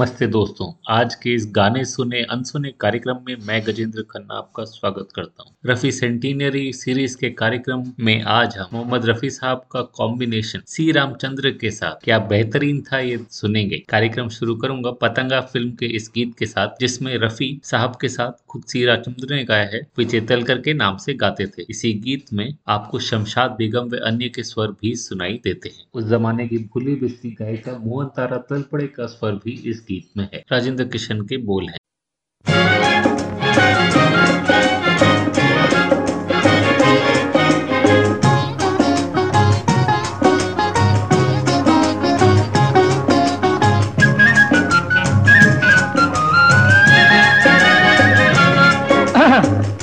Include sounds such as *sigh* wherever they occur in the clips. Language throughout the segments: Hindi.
नमस्ते दोस्तों, आज के इस गाने सुने, अनसुने कार्यक्रम में मैं गजेंद्र खन्ना आपका स्वागत करता हूँ। रफी सेंटिनरी सीरीज़ के कार्यक्रम में आज हम मोहम्मद रफी साहब का कॉम्बिनेशन सी रामचंद्र के साथ क्या बेहतरीन था ये सुनेंगे। कार्यक्रम शुरू करूँगा पतंगा फ़िल्म के इस गीत के साथ, जिसमें रफी साहब के साथ खुद सी रामचंद्र ने गाया है, विजय तलकर के नाम से गाते थे। इसी गीत में आपको शमशाद बेगम व अन्य के स्वर भी सुनाई देते हैं। उस जमाने की भूली बिस्ती गायिका मोहन तारा तलपड़े का स्वर भी इस गीत में है। राजेंद्र किशन के बोल हैं। *coughs*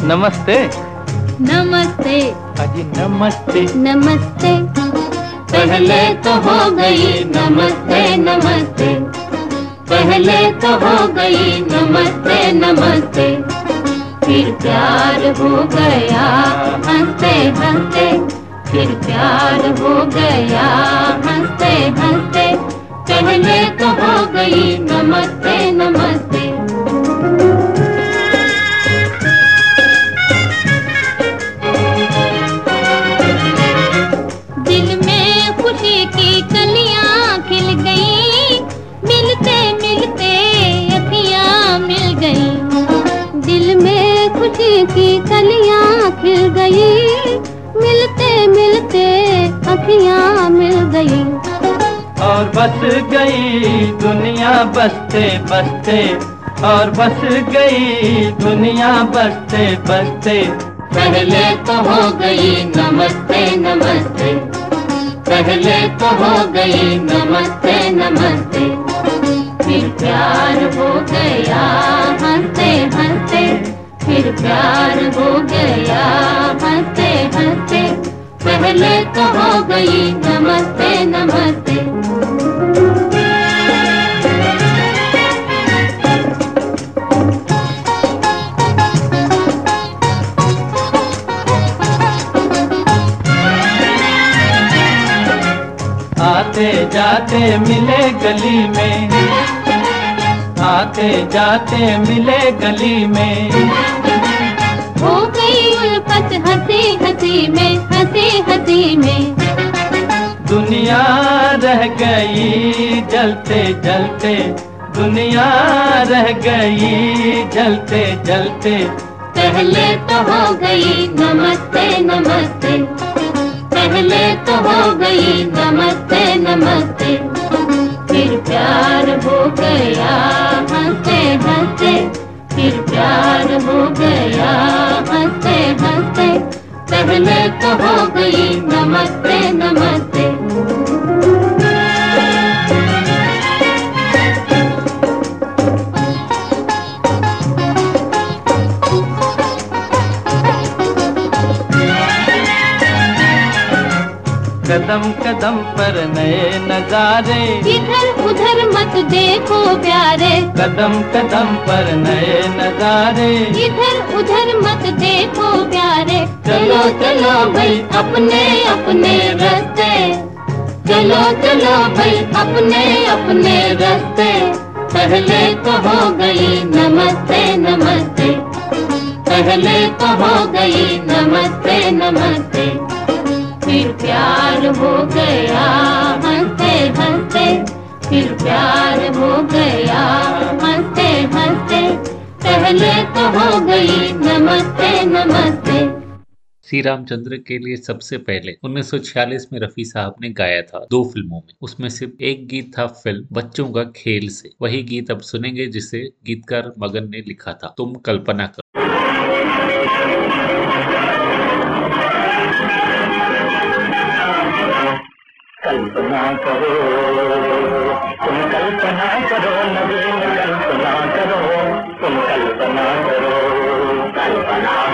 नमस्ते। नमस्ते। अजी नमस्ते। नमस्ते। पहले तो हो गई नमस्ते नमस्ते। पहले तो हो गई नमस्ते नमस्ते। फिर प्यार हो गया, हँसते हँसते। फिर प्यार हो गया, हँसते हँसते। पहले तो हो गई नमस्ते नमस्ते। में की कलियाँ खिल गई। मिलते मिलते अखियाँ मिल गई। और बस गई दुनिया बसते बसते। और बस गई दुनिया बसते बसते। पहले तो हो गई नमस्ते नमस्ते। पहले तो हो गई नमस्ते नमस्ते। फिर प्यार हो गया हँसते हँसते। फिर प्यार हो गया। हँसते हँसते पहले तो हो गई नमस्ते नमस्ते। आते जाते मिले गली में। आते जाते मिले गली में। हो गई उल्फत हँसी हँसी में हँसी हँसी में। दुनिया रह गई जलते जलते दुनिया रह गई जलते जलते। पहले तो हो गई नमस्ते नमस्ते। पहले तो हो गई नमस्ते नमस्ते। फिर प्यार हो गया हँसते हँसते फिर प्यार हो गया हँसते हँसते पहले तो हो गई नमस्ते नमस्ते। कदम कदम पर नए नजारे। इधर उधर मत देखो प्यारे। कदम कदम पर नए नजारे। इधर उधर मत देखो प्यारे। चलो चलो भाई अपने अपने रास्ते। चलो चलो भाई अपने अपने रास्ते। पहले तो हो गई नमस्ते नमस्ते। पहले तो हो गई नमस्ते नमस्ते। प्यार हो गया, हँसते हँसते, फिर प्यार हो गया, हँसते हँसते, पहले तो हो गई नमस्ते नमस्ते। श्री रामचंद्र के लिए सबसे पहले 1946 में रफी साहब ने गाया था दो फ़िल्मों में। उसमें सिर्फ़ एक गीत था फ़िल्म, बच्चों का खेल से। वही गीत अब सुनेंगे जिसे गीतकार मगन ने लिखा था, तुम कल्पना करो। करो। तुम कल्पना करो नवीन कल्पना करो। तुम कल्पना करो। कल्पना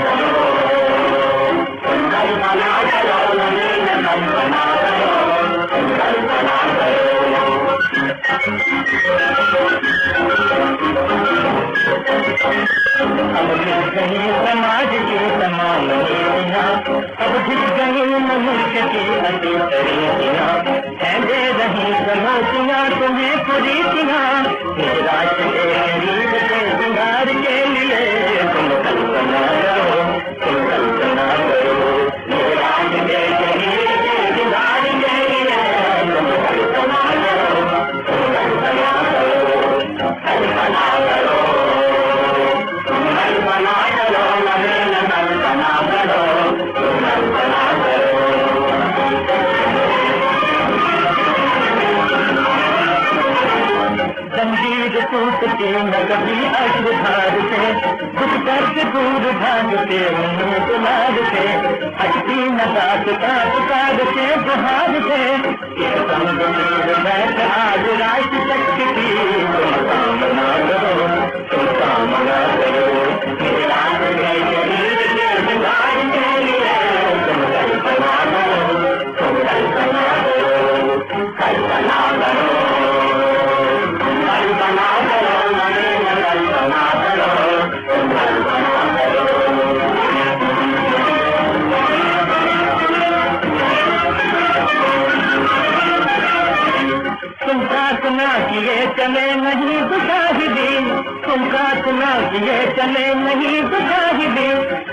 अब गई समाज के तमाम अब गिर गई मनुष्य की अति दे रही चुनौतियाँ तुम्हें कुरीतियाँ सिंगार के लिए तुम कल्पना टूटती न कभी अश्वधार दुख दर्द दूर भागते उन्हें दुलार से हटती न दास का पुकार से बुहार से बैठ आज रात शक्ति की। तुम कामना करो, तुम कामना करो। निराश के किए चले नहीं दुशाहिदी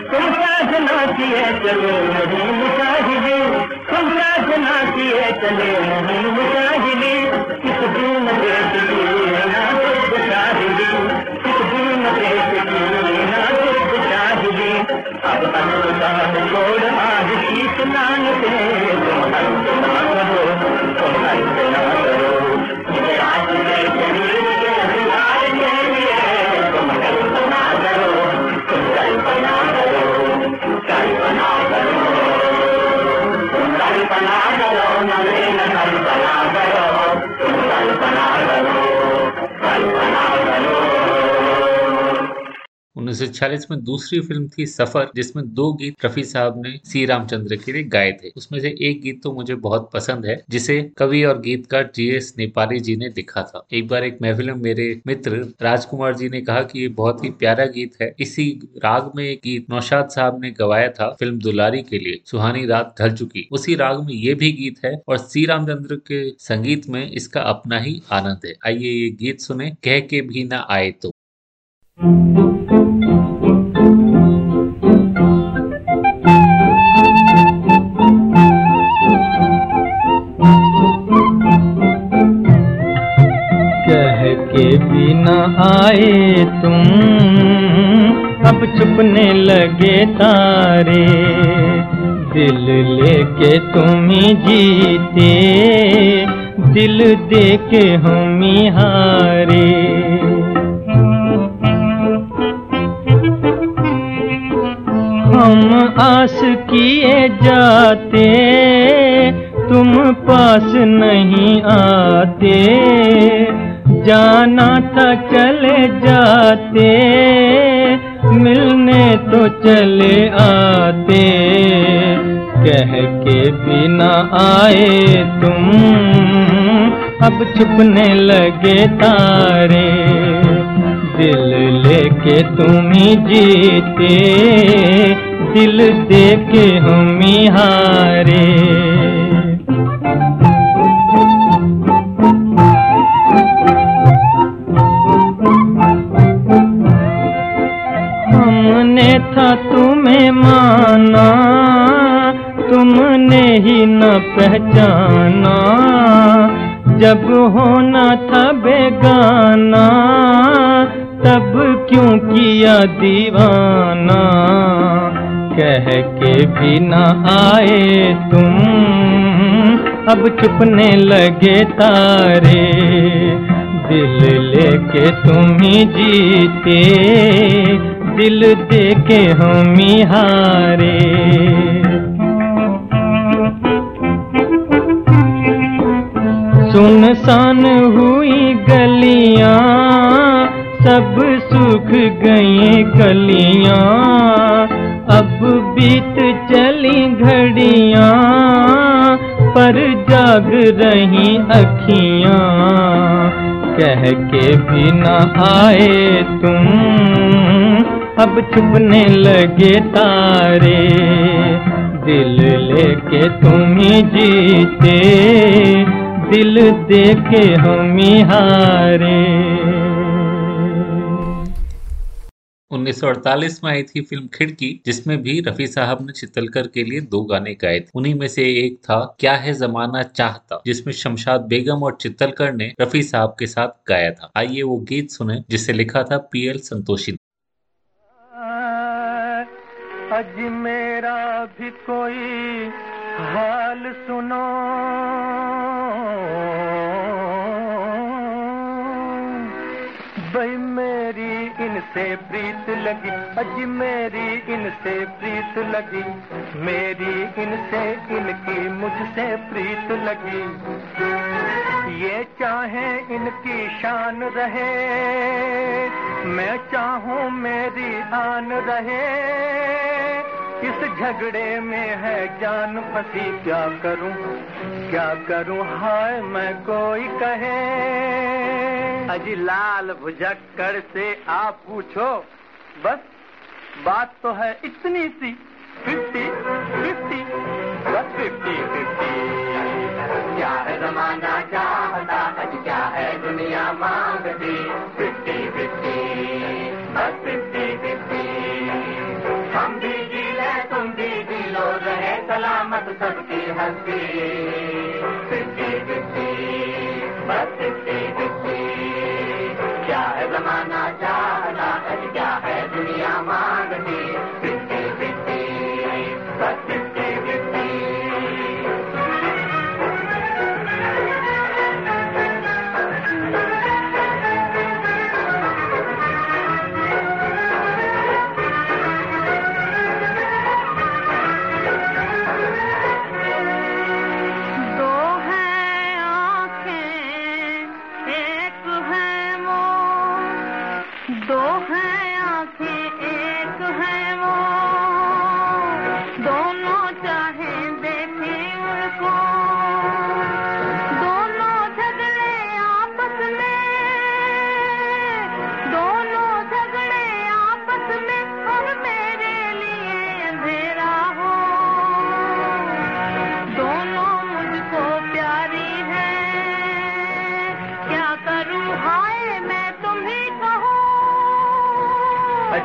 तुम प्रार्थना किए चले नहीं मुशाहिदी तुम प्रार्थना किए चले नहीं मुशाहिदी किस दिन देश ना कुछ किस दिन देश ना कुछ अब अनुदान आज की स्नान से तुम करो तुम कल्पना करो। 1946 में दूसरी फ़िल्म थी सफ़र, जिसमें दो गीत रफी साहब ने सी रामचंद्र के लिए गाए थे। उसमें से एक गीत तो मुझे बहुत पसंद है, जिसे कवि और गीतकार जी एस नेपाली जी ने लिखा था। एक बार एक महफिल में मेरे मित्र राजकुमार जी ने कहा कि ये बहुत ही प्यारा गीत है। इसी राग में एक गीत नौशाद साहब ने गवाया था फ़िल्म दुलारी के लिए। सुहानी रात ढल चुकी। उसी राग में ये भी गीत है और सी रामचंद्र के संगीत में इसका अपना ही आनंद है। आइए ये गीत सुने, कह के भी ना आए तो। कह के भी न आए तुम। अब छुपने लगे तारे, दिल लेके तुम ही जीते। दिल दे के हम ही हारे। हम आस किए जाते, तुम पास नहीं आते। जाना था चले जाते, मिलने तो चले आते। कह के बिना आए तुम, अब छुपने लगे तारे। दिल लेके तुम ही जीते, दिल दे के हम ही हारे। था तुम्हें माना, तुमने ही न पहचाना। जब होना था बेगाना, तब क्यों किया दीवाना? कह के भी न आए तुम, अब छुपने लगे तारे। दिल लेके तुम ही जीते दिल दे के हम हारे सुनसान हुई गलियाँ, सब सूख गई गलियाँ। अब बीत चली घड़ियाँ, पर जाग रही अखियाँ। कह के भी आए तुम अब छुपने लगे तारे, दिल लेके तुम ही जीते। दिल दे के हम ही हारे। 1948 में आई थी फ़िल्म खिड़की, जिसमें भी रफी साहब ने चितलकर के लिए दो गाने गाए थे। उन्हीं में से एक था, क्या है जमाना चाहता, जिसमें शमशाद बेगम और चितलकर ने रफी साहब के साथ गाया था। आइए वो गीत सुने, जिसे लिखा था पीएल संतोषी अज मेरा भी कोई हाल सुनो। इनसे प्रीत लगी। अज मेरी इनसे प्रीत लगी। मेरी इनसे इनकी मुझसे प्रीत लगी। ये चाहे इनकी शान रहे, मैं चाहूँ मेरी आन रहे। इस झगड़े में है जान फंसी क्या करूँ? क्या करूँ? हाय, मैं कोई कहे। अजी लाल भुजक्कड़ से आप पूछो। बस, बात तो है इतनी सी। Fifty fifty. बस फिफ्टी फिफ्टी। क्या है जमाना क्या है दुनिया मांगती? सबकी हँसी फिफ्टी बस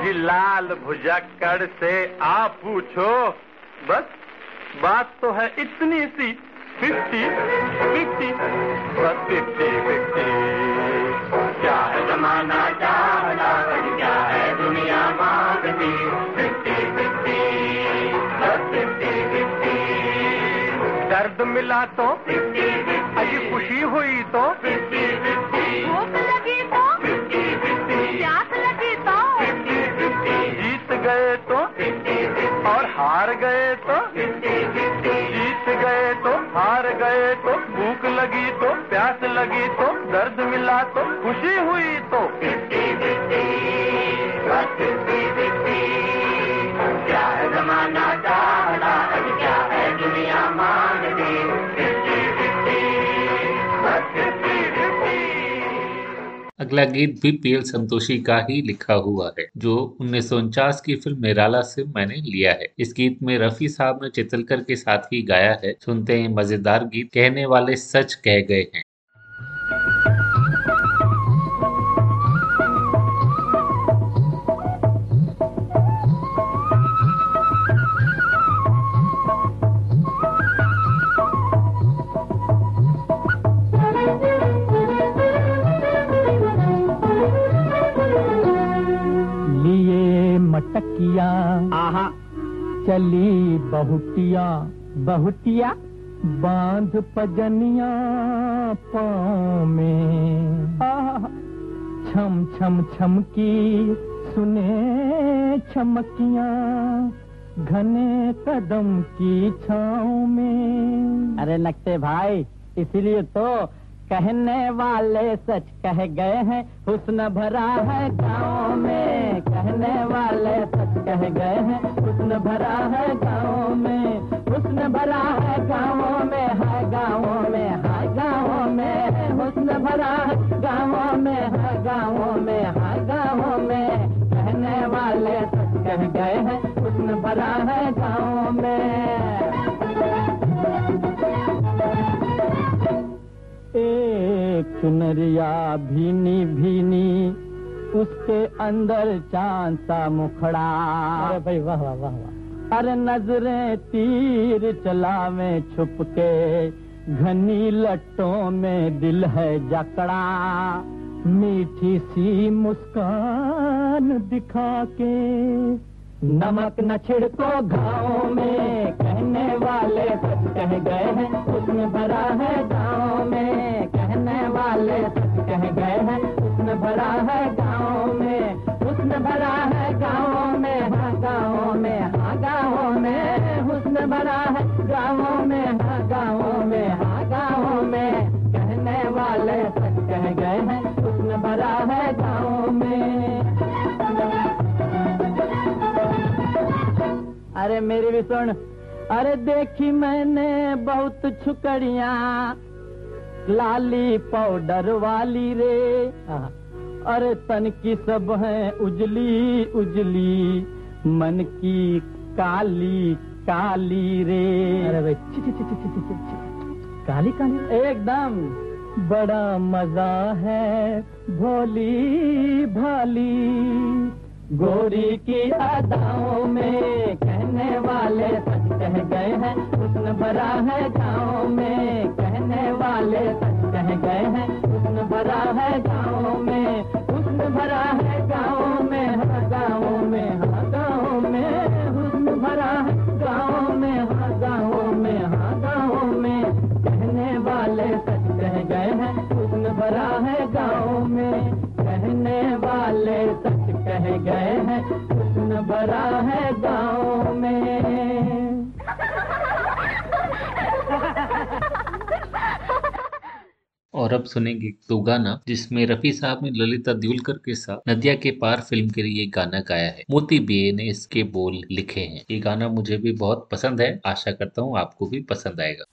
अजी लाल भुजक्कड़ से आप पूछो। बस, बात तो है इतनी सी। Fifty fifty. बस फिफ्टी फिफ्टी। क्या है जमाना चाहता क्या है दुनिया मांगती? Fifty fifty. बस फिफ्टी फिफ्टी। दर्द मिला तो? फिफ्टी अजी खुशी हुई तो? Fifty fifty. और हार गए तो जीत गए तो हार गए तो भूख लगी तो प्यास लगी तो दर्द मिला तो खुशी हुई तो। अगला गीत भी पीएल संतोषी का ही लिखा हुआ है, जो उन्नीस सौ उनचास की फ़िल्म निराला से मैंने लिया है। इस गीत में रफी साहब ने चितलकर के साथ ही गाया है, सुनते हैं मज़ेदार गीत, कहने वाले सच कह गए हैं। मटकिया आहा। चली बहुटिया बहुटिया बाँध पजनिया पाँव में। छम छम छम की सुने छमकिया घने कदम की छाँव में। अरे नक्टे भाई इसीलिए तो कहने वाले सच कह गए हैं, हुस्न भरा है गाँव में। कहने वाले सच कह गए हैं, हुस्न भरा है गाँव में। हुस्न भरा है गाँव में है गाँव में है गाँव में। हुस्न भरा है गाँव में है गाँव में है गाँव में। कहने वाले सच कह गए हैं, हुस्न भरा है गाँव में। एक चुनरिया भीनी भीनी उसके अंदर चाँद सा मुखड़ा। अरे भाई वाह वाह वाह वाह। अरे नज़रें तीर चलावे छुप के घनी लट्टों में दिल है जकड़ा। मीठी सी मुस्कान दिखा के नमक न छिड़को गाँव में कहने वाले सच कह गए हैं उसमें भरा है गाँव में। वाले सच कह गए हैं उसने भरा है गाँव में उसमें भरा है गाँव में हाँ गाँव में हाँ गाँव में, हुस्न भरा है गाँव में हाँ गाँव में हाँ गाँव में, कहने वाले सच कह गए हैं उसने भरा है गाँव में। अरे मेरी भी सुन, अरे देखी मैंने बहुत छुकड़िया लाली पाउडर वाली रे। अरे तन की सब है उजली उजली। मन की काली काली रे। अरे भाई ची, ची, ची, ची, ची, ची, ची। काली काली? एकदम। बड़ा मज़ा है भोली भाली। गोरी की अदाओं में कहने वाले सच कह गए हैं। हुस्न भरा है गाँव में कहने वाले सच कह गए हैं। हुस्न भरा है गाँव में, हुस्न भरा है गाँव में हाँ गाँव में हाँ गाँव में। हुस्न भरा है गाँव में हाँ गाँव में हाँ गाँव में कहने वाले सच कह गए हैं। हुस्न भरा है गाँव में कहने वाले सच कह गए हैं हुस्न भरा है गाँव में। और अब सुनेंगे दो गाना, जिसमें रफी साहब ने ललिता द्युलकर के साथ नदिया के पार फ़िल्म के लिए गाना गाया है। मोती बे ने इसके बोल लिखे हैं। ये गाना मुझे भी बहुत पसंद है। आशा करता हूँ आपको भी पसंद आएगा।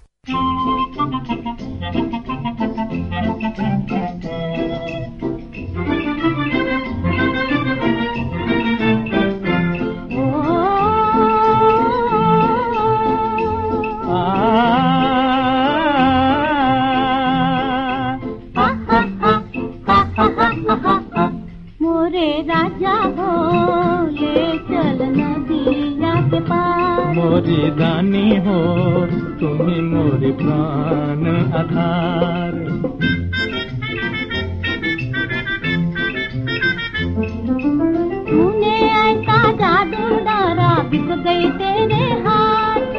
राजा हो ले चल नदिया के पार। मोरी रानी हो तुम्ही मोरी प्राण आधार। तूने ऐसा जादू डारा बिक गई तेरे हाथ।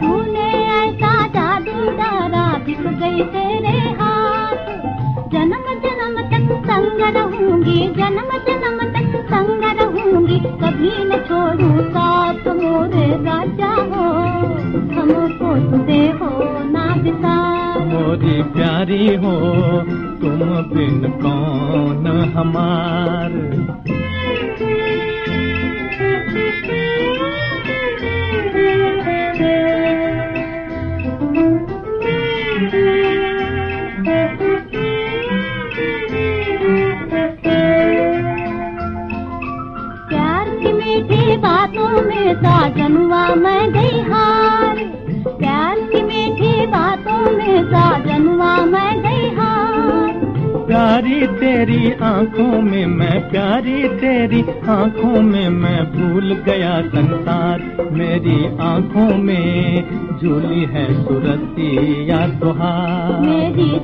तूने ऐसा जादू डारा बिक गई तेरे हाथ। जन्म जन्म तक संग रहूँगी जन्म जन्म कभी न छोड़ू साथ मोरे राजा हो। हमको तुझे हो ना बिसार मोरी प्यारी हो, तुम बिन कौन हमार? बातों में साजनुआ मैं गई हार। प्यार की मीठी बातों में साजनुआ मैं गई हार। प्यारी तेरी आँखों में मैं प्यारी तेरी आँखों में मैं भूल गया संसार। मेरी आँखों में झूली है सुरती या तुहार मेरी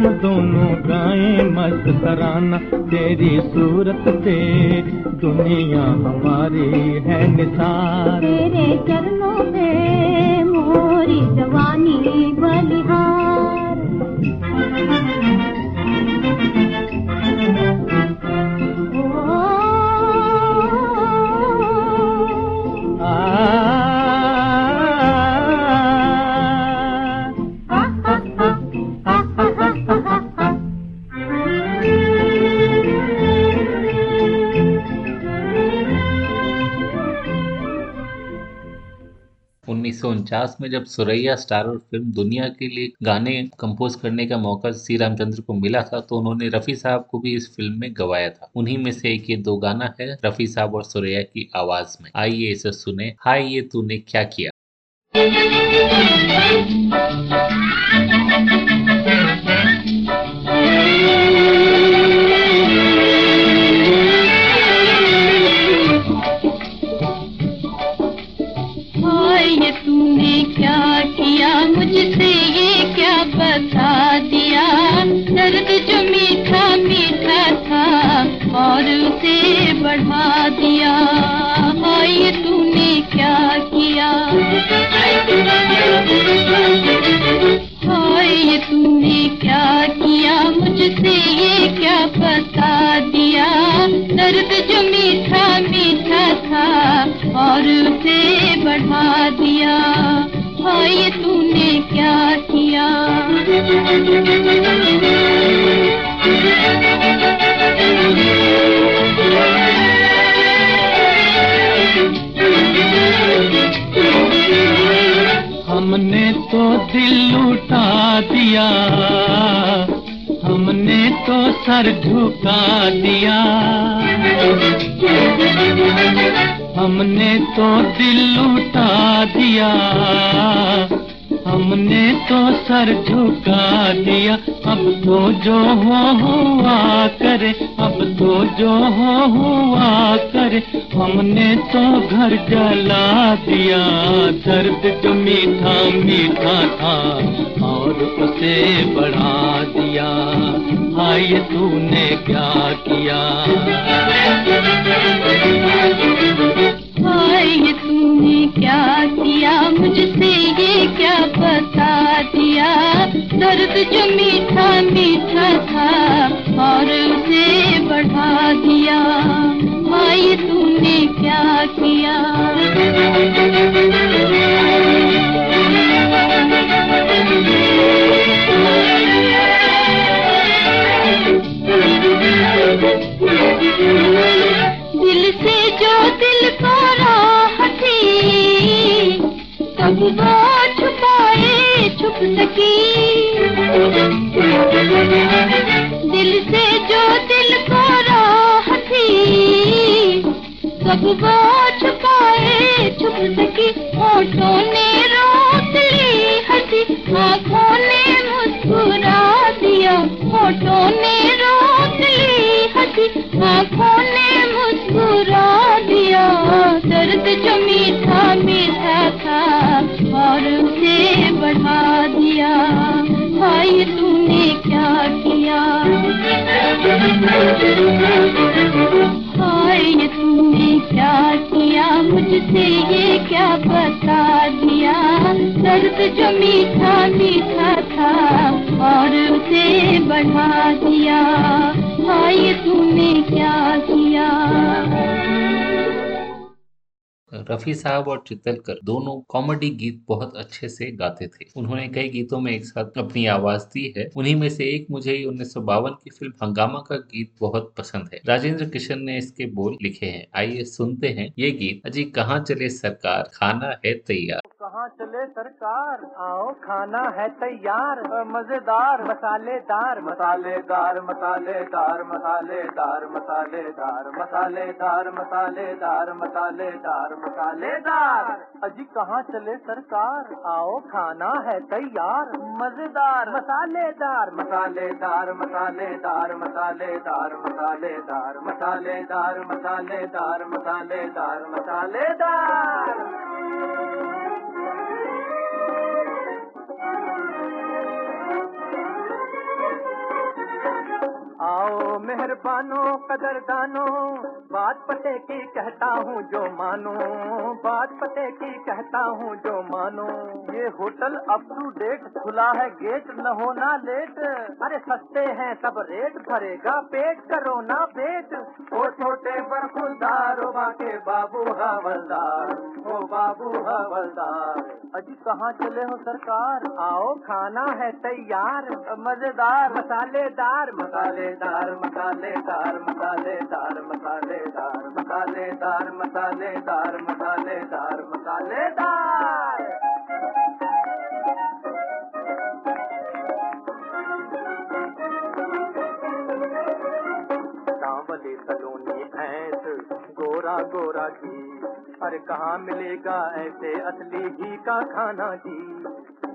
हम दोनों गाएँ मस्त तराना। तेरी सूरत पे दुनिया हमारी है निसार। तेरे चरणों 1949 में जब सुरैया स्टार और फ़िल्म दुनिया के लिए गाने कंपोज करने का मौका सी रामचंद्र को मिला था तो उन्होंने रफ़ी साहब को भी इस फ़िल्म में गवाया था। उन्हीं में से एक ये दो गाना है, रफ़ी साहब और सुरैया की आवाज़ में। आइए इसे सुने। हाय, ये तूने क्या किया? बता दिया दर्द जो मीठा मीठा था, और उसे बढ़ा दिया। ये तूने क्या किया? हाय, तूने क्या किया? मुझसे ये क्या बता दिया? दर्द जो मीठा मीठा था, और उसे बढ़ा दिया। हाय हमने तो दिल लुटा दिया, हमने तो सर झुका दिया। हमने तो दिल लुटा दिया हमने तो सर झुका दिया, अब तो जो हो हुआ करे, अब तो जो हो हुआ करे, हमने तो घर जला दिया। दर्द जो मीठा मीठा था, और उसे बढ़ा दिया। हाय तूने क्या किया? तूने क्या किया? मुझसे ये क्या बता दिया? दर्द जो मीठा मीठा था, और उसे बढ़ा दिया। ये तूने क्या किया? दिल से जो तब वो छुपाए छुप सकी। दिल से जो दिल को थी तब वो छुपाए छुप सकी। होठों ने रोक ली हँसी, आँखों ने मुस्कुरा दिया। होठों ने रोक ली हँसी, आँखों ने मुस्कुरा दिया। दर्द जो मीठा मीठा था और उसे बढ़ा दिया। भाई तूने क्या किया? हाय, तूने क्या किया? मुझसे ये क्या बता दिया? दर्द जो मीठा मीठा था, और उसे बढ़ा दिया। भाई तूने क्या किया? रफी साहब और चितलकर दोनों कॉमेडी गीत बहुत अच्छे से गाते थे। उन्होंने कई गीतों में एक साथ अपनी आवाज़ दी है। उन्हीं में से एक मुझे उन्नीस सौ बावन की फ़िल्म हंगामा का गीत बहुत पसंद है। राजेंद्र किशन ने इसके बोल लिखे हैं। आइए सुनते हैं ये गीत। अजी कहाँ चले सरकार? खाना है तैयार। कहाँ चले सरकार आओ खाना है तैयार मज़ेदार मसालेदार मसालेदार मसालेदार मसालेदार मसालेदार मसालेदार मसालेदार मसालेदार मसालेदार अजी कहाँ चले सरकार आओ खाना है तैयार मज़ेदार मसालेदार मसालेदार मसालेदार मसालेदार मसालेदार मसालेदार मसालेदार मसालेदार मसालेदार Thank you. मेहरबानो, कदरदानो, बात पते की कहता हूँ जो मानो, बात पते की कहता हूँ जो मानो। ये होटल अप टू डेट खुला है गेट न होना लेट अरे सस्ते हैं, सब रेट भरेगा, पेट करो ना पेट। ओ छोटे पर खुलदार बाके बाबू हवलदार, ओ बाबू हवलदार। अजी कहाँ चले हो सरकार? आओ, खाना है तैयार, मज़ेदार, मसालेदार मसालेदार। मसालेदार मसालेदार मसालेदार मसालेदार मसालेदार मसालेदार मसालेदार सांवली सलोनी भैंस, गोरा गोरा घी। अरे कहाँ मिलेगा ऐसे असली घी का खाना जी?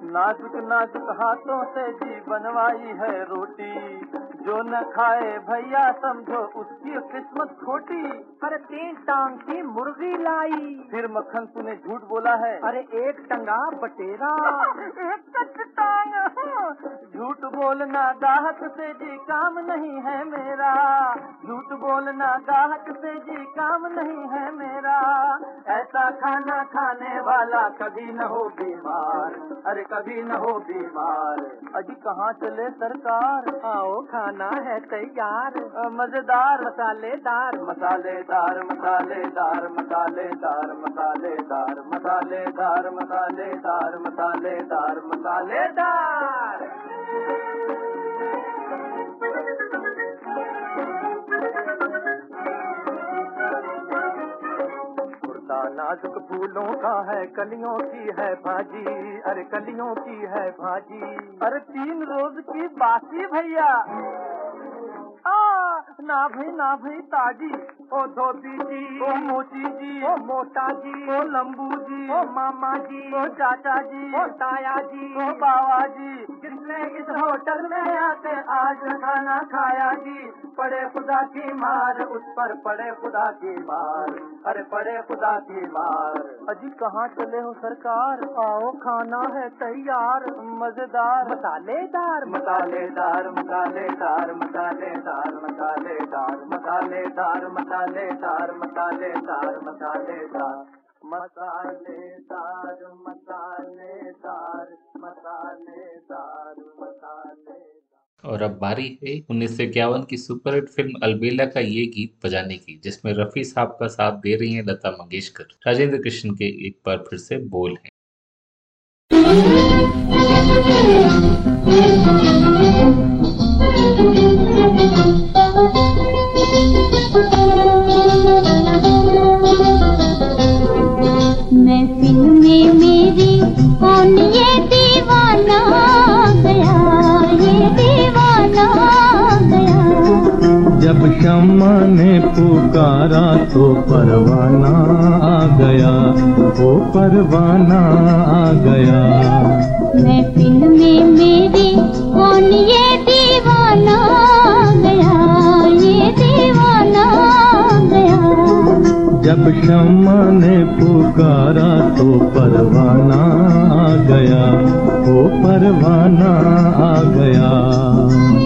नाजुक नाजुक हाथों से जी बनवाई है रोटी। जो न खाए भैया समझो उसकी किस्मत खोटी। अरे तीन टांग की मुर्गी लाई। फिर मक्खन तूने झूठ बोला है। अरे एक टंगा बटेरा। एक टांग। झूठ बोलना गाहक से जी काम नहीं है मेरा। झूठ बोलना गाहक से जी काम नहीं है मेरा। ऐसा खाना खाने वाला कभी न हो बीमार। अरे कभी न हो बीमार। अजी कहाँ चले सरकार? आओ खाना है तैयार अ, मजेदार मसालेदार मसालेदार मसालेदार मसालेदार मसालेदार मसालेदार मसालेदार मसालेदार मसालेदार नाजुक फूलों का है, कलियों की है भाजी। अरे कलियों की है भाजी। अरे तीन रोज की बासी भैया। ना भाई ना भाई ताजी। ओ धोबी जी ओ मोची जी ओ मोटा जी ओ लंबू जी ओ मामा जी ओ चाचा जी ओ ताया जी ओ बाबा जी। जिसने इस होटल में आते आज खाना खाया जी? पड़े खुदा की मार उस पर पड़े खुदा की मार। अरे पड़े खुदा की मार। अजी कहाँ चले हो सरकार? आओ खाना है तैयार मज़ेदार। मसालेदार मसालेदार मसालेदार मसालेदार। मसालेदार मसालेदार मसालेदार मसालेदार मसालेदार मसालेदार मसालेदार मसालेदार मसालेदार और अब बारी है उन्नीस सौ इक्यावन की सुपरहिट फ़िल्म अलबेला का ये गीत बजाने की जिसमें रफी साहब का साथ दे रही हैं लता मंगेशकर। राजेंद्र कृष्ण के एक बार फिर से बोल हैं। महफिल में कौन ये दीवाना गया? ये दीवाना गया। जब शम्मा ने पुकारा तो परवाना आ गया। वो परवाना आ गया। मैं फ़िल्म में मेरी कौन ये जब शम्मा ने पुकारा तो परवाना आ गया वो परवाना आ गया।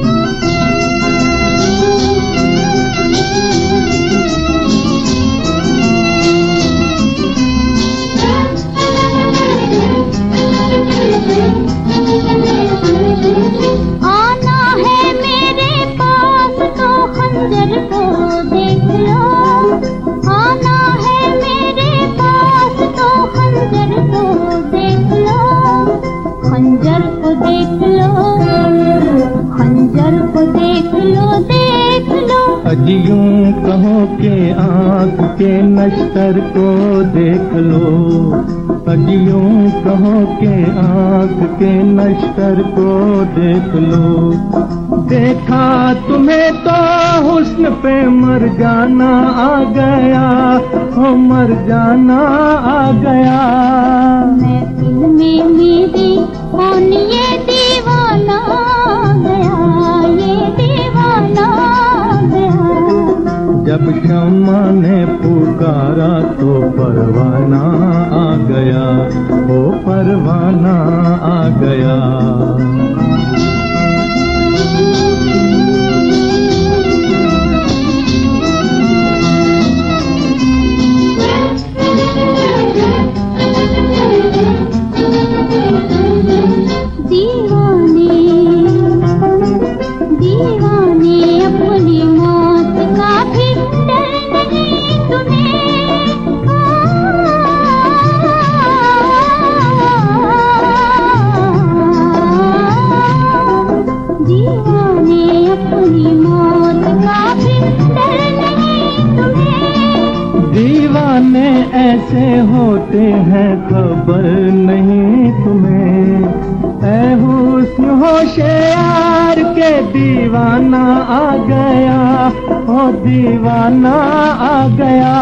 अजियूं कहो के, आँख के नश्तर को देख लो। अजियूं कहो के, आँख के नश्तर को देख लो। देखा तुम्हें तो हुस्न पे मर जाना आ गया, हो मर जाना आ गया। में मेरी जब क्षमा ने पुकारा तो परवाना आ गया वो परवाना आ गया। दीवाना आ गया ओ दीवाना आ गया।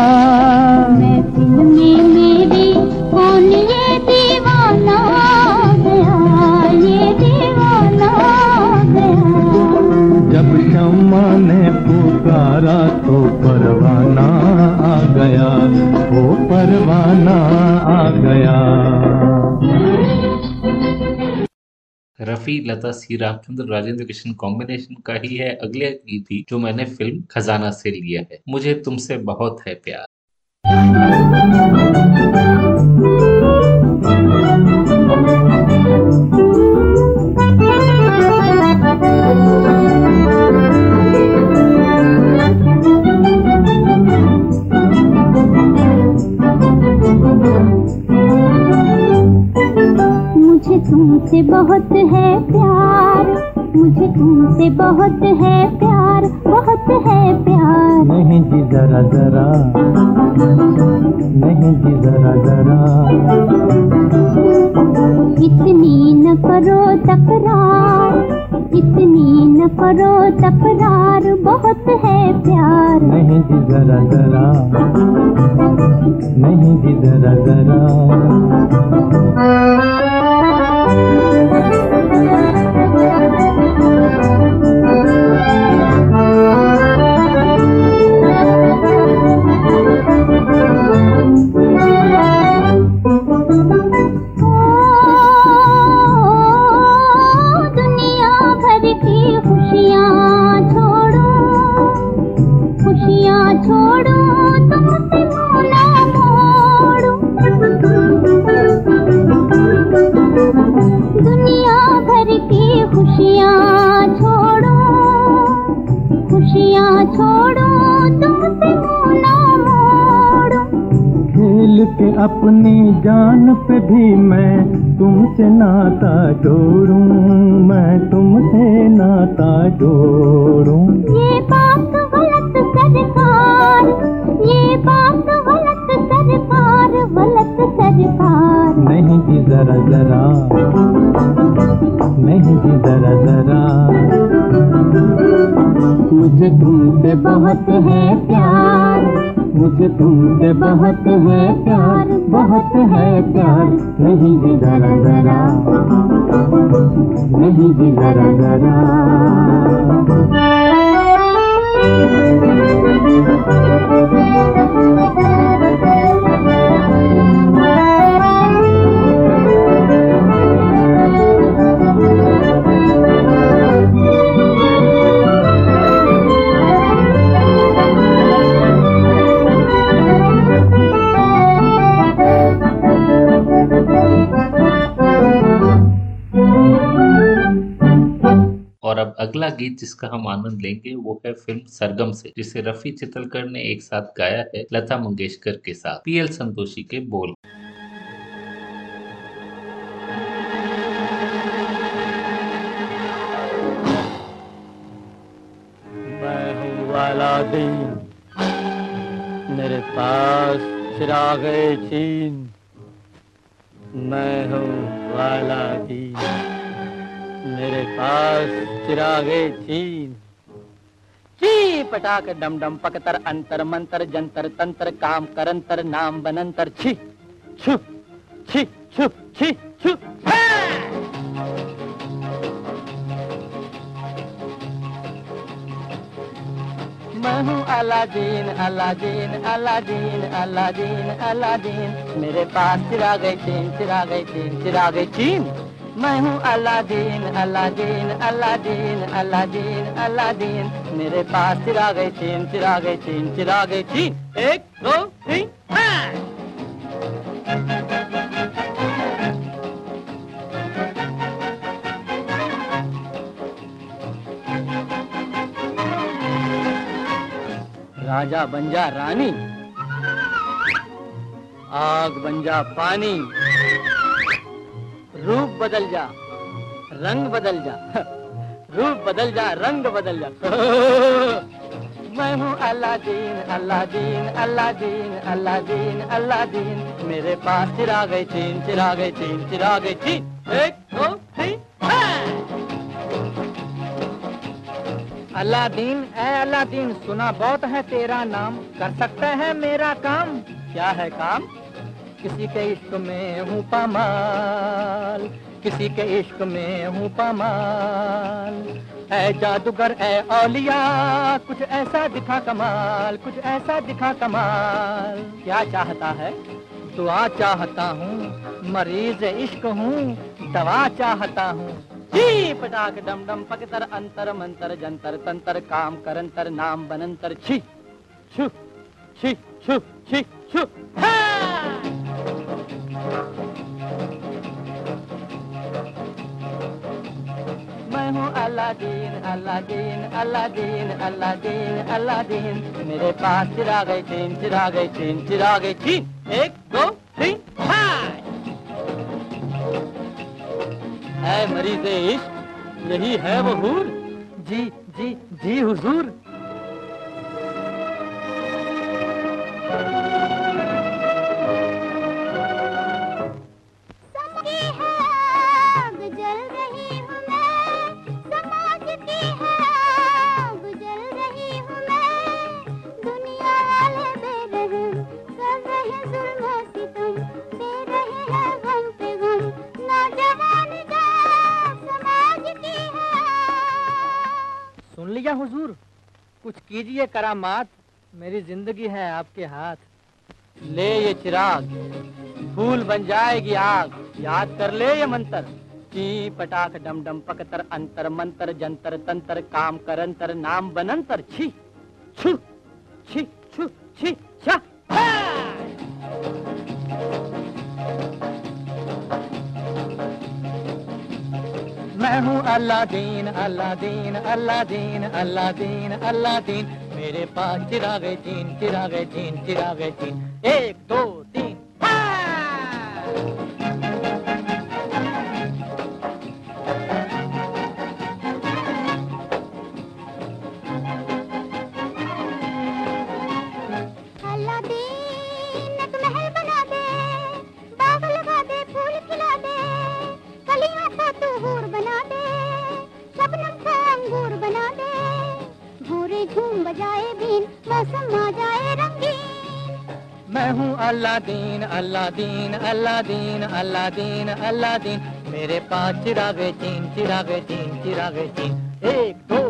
में मेरी कौन ये दीवाना आ गया ये दीवाना आ गया। जब शम्मा ने पुकारा तो परवाना आ गया वो परवाना आ गया। रफी लता सी रामचंद्र राजेंद्र कृष्ण कॉम्बिनेशन का ही है। अगले गीत भी जो मैंने फ़िल्म खजाना से लिया है। मुझे तुमसे बहुत है प्यार। मुझे तुमसे बहुत है प्यार। मुझे तुमसे बहुत है प्यार बहुत है प्यार। नहीं जी जरा जरा नहीं जी जरा जरा। इतनी न करो तकरार इतनी न करो तकरार बहुत है प्यार। नहीं जी जरा जरा नहीं जी जरा जरा। अपनी जान पे भी मैं तुमसे नाता जोड़ूं मैं तुमसे नाता जोड़ूं। ये बात गलत सरकार ये बात गलत सरकार गलत सरकार। नहीं जी जरा जरा नहीं जी जरा जरा। मुझे तुमसे बहुत है प्यार। मुझे तुमसे बहुत है प्यार, बहुत है प्यार। नहीं भी जरा जरा, नहीं जी जरा जरा। अगला गीत जिसका हम आनंद लेंगे वो है फ़िल्म सरगम से, जिसे रफी चितलकर ने एक साथ गाया है लता मंगेशकर के साथ। पीएल संतोषी के बोल। दिन मेरे पास चिराग चीन। मैं हूँ वाला दिन मेरे पास चिरागे चीन। ची पटाक डम डम पकतर अंतर मंतर जंतर तंत्र काम करंतर नाम बनंतर। छी, छु छी छु छी, छु मैं Aladdin Aladdin Aladdin Aladdin Aladdin. मेरे पास चिराग चीन चिराग चीन चिराग चीन। मैं हूँ Aladdin Aladdin Aladdin Aladdin Aladdin. मेरे पास चिरा गई चीन, चिराग चीन चिरा गई चीन। एक, दो, तीन। राजा बन जा रानी। आग बन जा पानी। रूप बदल जा, रंग बदल जा, रूप बदल जा, रंग बदल जा। मैं हूँ Aladdin Aladdin Aladdin Aladdin Aladdin. मेरे पास चिराग चीन चिराग चीन चिराग चीन। एक, दो, तीन अल्लादीन ए अल्लादीन, सुना बहुत है तेरा नाम। कर सकता है मेरा काम? क्या है काम? किसी के इश्क में हूँ पमाल, किसी के इश्क में हूँ पमाल। ऐ जादूगर, ऐ औलिया, कुछ ऐसा दिखा कमाल, कुछ ऐसा दिखा कमाल। क्या चाहता है? दुआ चाहता हूँ, मरीज़ इश्क हूँ, दवा चाहता हूँ। जी डम डम पकतर अंतर मंतर, जंतर तंतर, काम करंतर, नाम बनंतर, छी, छु छी छु छी, छु मैं हूँ Aladdin Aladdin Aladdin Aladdin Aladdin मेरे पास चिरा चिराग चीन चिराग चीन चिराग चीन। एक, दो, तीन है मरीज़, इश्क, यही है वो हूर? जी जी जी, हुजूर। कीजिए करामात मेरी ज़िंदगी है आपके हाथ। ले ये चिराग, फूल बन जाएगी आग। याद कर ले ये मंत्र, की पटाख डम डम पकतर, अंतर मंतर, जंतर तंतर, काम करंतर नाम बनंतर, छी, छु छी छु, छी, छा। मैं हूँ अल्लादीन अल्लाह दीन अल्लाह दीन मेरे पास चिरागे चीन चिरागे चीन चिरागे चीन एक, दो, तीन। Aladdin Aladdin Aladdin Aladdin Aladdin. मेरे पास चिरागे चीन चिरागे चीन चिरागे चीन। एक, दो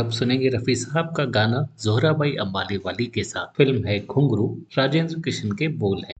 अब सुनेंगे रफी साहब का गाना जोहराबाई अम्बाली वाली के साथ। फ़िल्म है घुंगरू राजेंद्र कृष्ण के बोल है।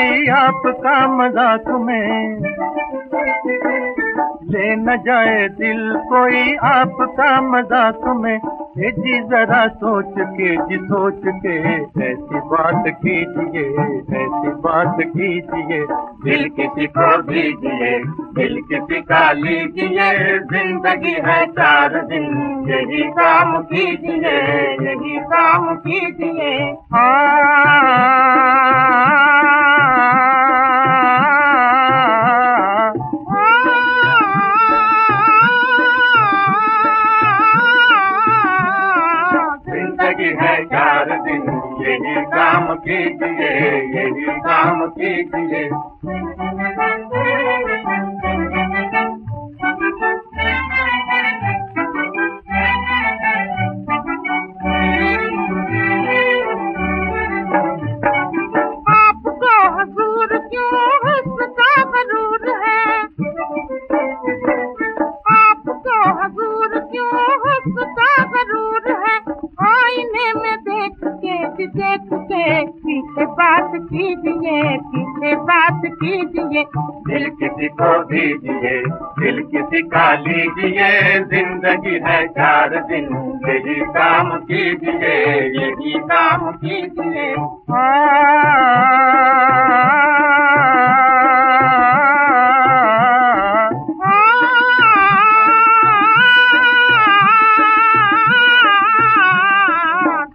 कोई आपका मज़ाक में। ले न जाए दिल कोई आपका मज़ाक में। जी जरा सोच के जी सोच के, ऐसी बात कीजिए, ऐसी बात कीजिए। दिल किसी को दीजिए, दिल किसी का लीजिए, ज़िंदगी है चार दिन। यही काम कीजिए, यही काम कीजिए। हाँ पे हे को दीजिए दिल किसी का लीजिए जिंदगी है चार दिन। यही काम कीजिए यही काम कीजिए।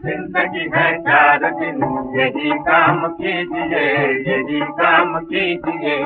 जिंदगी यही काम कीजिए यही काम कीजिए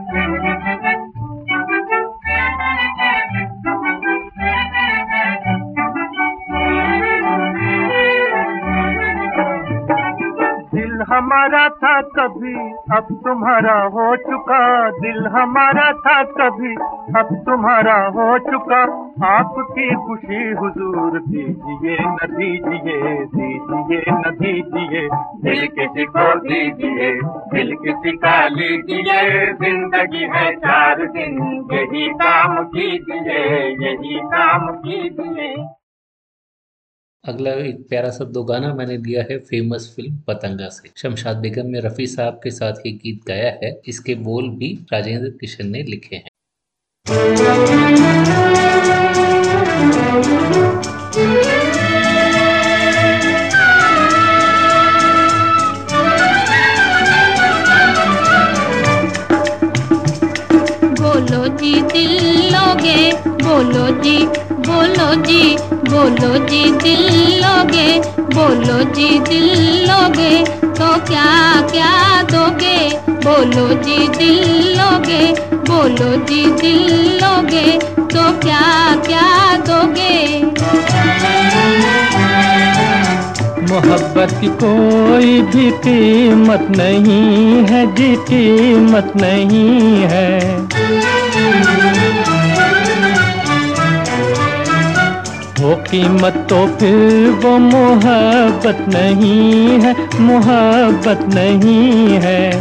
हमारा था कभी अब तुम्हारा हो चुका दिल। हमारा था कभी अब तुम्हारा हो चुका। आपकी खुशी हुजूर दीजिए न दीजिए दीजिए न दीजिए दिल किसी को दीजिए, दिल किसी का लीजिए। ज़िंदगी है चार दिन, यही काम कीजिए, यही काम कीजिए। अगला एक प्यारा सा दो गाना मैंने दिया है फ़ेमस फ़िल्म पतंगा से। शमशाद बेगम ने रफी साहब के साथ ये गीत गाया है, इसके बोल भी राजेंद्र किशन ने लिखे हैं। बोलो जी बोलो जी बोलो जी दिल लोगे, बोलो जी दिल लोगे तो क्या क्या दोगे? बोलो जी दिल लोगे, बोलो जी दिल लोगे तो क्या क्या दोगे? मोहब्बत की कोई भी कीमत नहीं है, जी कीमत नहीं है। कीमत तो फिर वो मोहब्बत नहीं है, मोहब्बत नहीं है।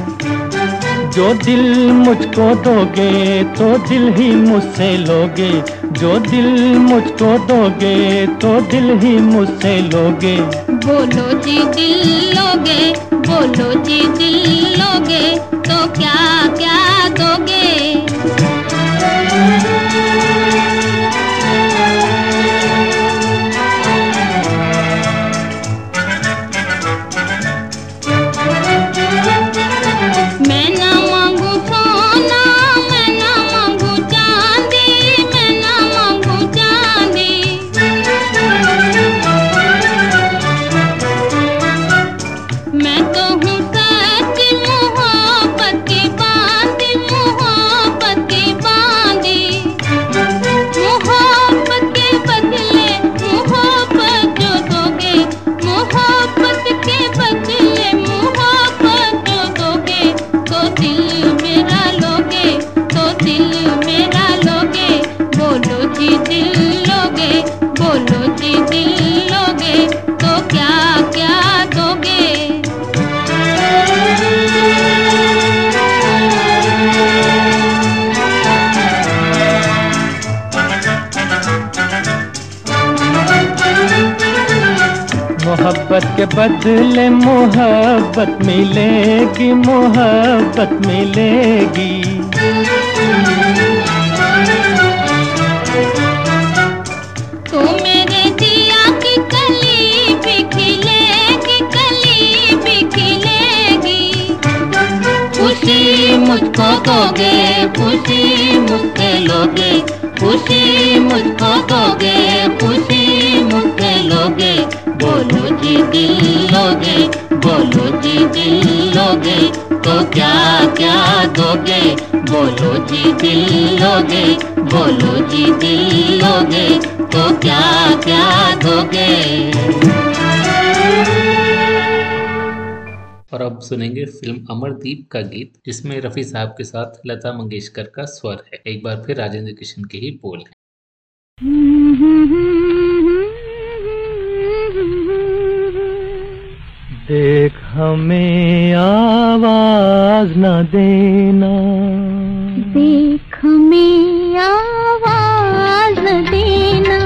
जो दिल मुझको दोगे तो दिल ही मुझसे लोगे। जो दिल मुझको दोगे तो दिल ही मुझसे लोगे। बोलो जी दिल लोगे, बोलो जी दिल लोगे तो क्या क्या दोगे? मोहब्बत के बदले मोहब्बत मिलेगी मोहब्बत मिलेगी। मुझको दोगे, खुशी मुझसे लोगे। खुशी मुझको दोगे, खुशी मुझसे लोगे। बोलो जी दिल लोगे बोलो जी दिल लोगे तो क्या क्या दोगे? बोलो जी दिल लोगे बोलो जी दिल लोगे तो क्या क्या दोगे? और अब सुनेंगे फ़िल्म अमरदीप का गीत जिसमें रफी साहब के साथ लता मंगेशकर का स्वर है। एक बार फिर राजेंद्र किशन के ही बोल हैं। देख हमें आवाज़ न देना। देख में आवाज़ न देना।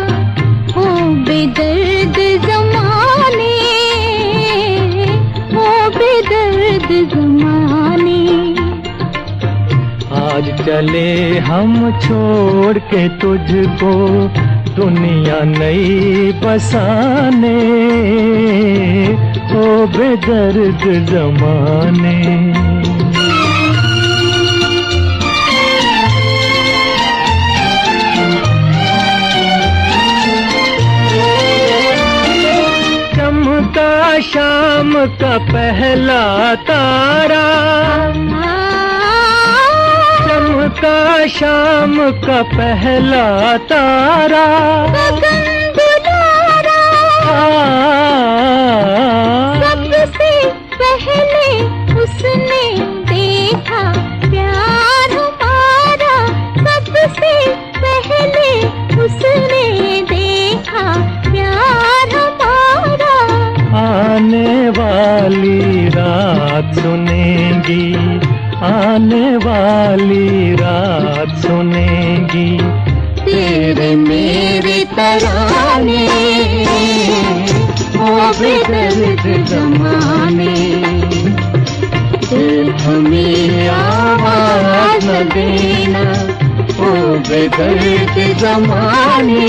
हो बेदर्द जमाने हो बेदर्द जमाने। आज चले हम छोड़ के तुझको दुनिया नई बसाने ओ बेदर्द जमाने। शाम का पहला तारा चमका शाम का पहला तारा। आ, आ, आ, आ, आ, आ, सबसे जमाने दिल हमें आवाज़ न देना ओ बेदर्द जमाने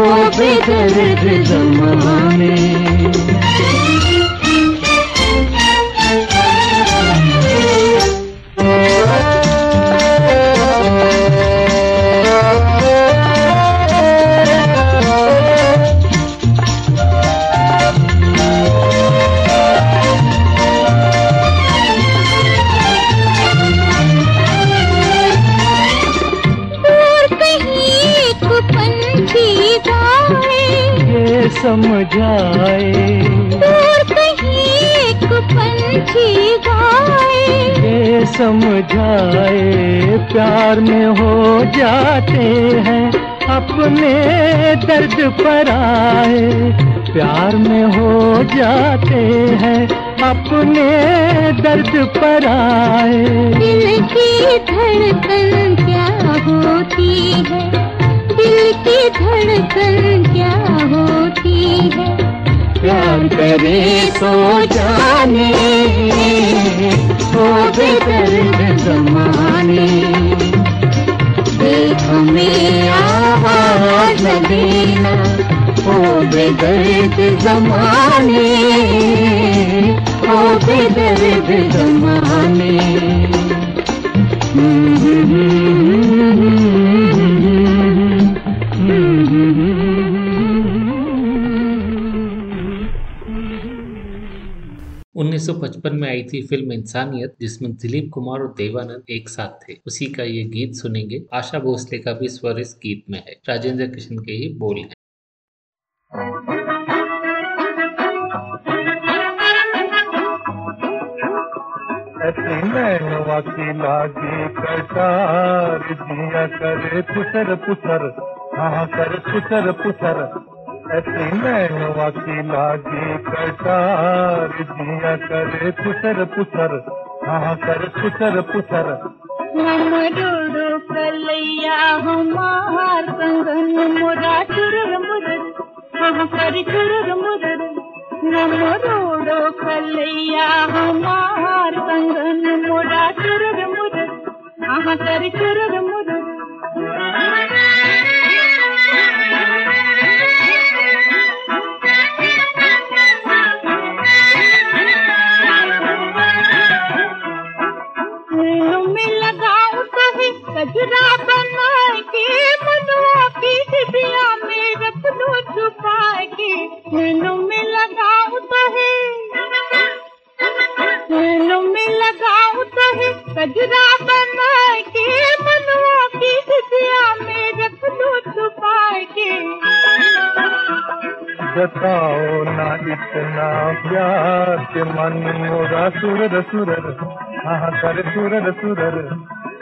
ओ बेदर्द जमाने। समझाए एक पंछी गाए ये समझाए प्यार में हो जाते हैं अपने दर्द पर आए। प्यार में हो जाते हैं अपने दर्द पर आए। दिल की धड़कन क्या होती है? दिल की धड़कन क्या होती है? प्यार करे तो जाने ओ बेदर्द जमाने। देख हमें आवाज़ देना, ओ बेदर्द जमाने, ओ बेदर्द जमाने। उन्नीस 1955 में आई थी फ़िल्म इंसानियत, जिसमें दिलीप कुमार और देवानंद एक साथ थे। उसी का ये गीत सुनेंगे। आशा भोसले का भी स्वर इस गीत में है। राजेंद्र कृष्ण के ही बोल हैं। पुसर पुसर हाँ कर पुसर पुसर। ऐसी नैनवा की लागी कटार दिया करे पुसर पुसर हाँ कर पुसर पुसर हमरो कलैया हमार कंगन मोरा चुर मुर करी चुरुर मुरुर नमरोड़ो कलैया हमार कंगन मोरा चुरुर मुरुर आहा करी चुरुर मुरुर फूलों में लगाओ कहे गजरा बना के मनुआ पीठ बिया में रख दो छुपा के फूलों में लगाओ कहे बताओ ना इतना प्यार के मन मोरा सुरर सुरर हाँ कर सुरर सुरर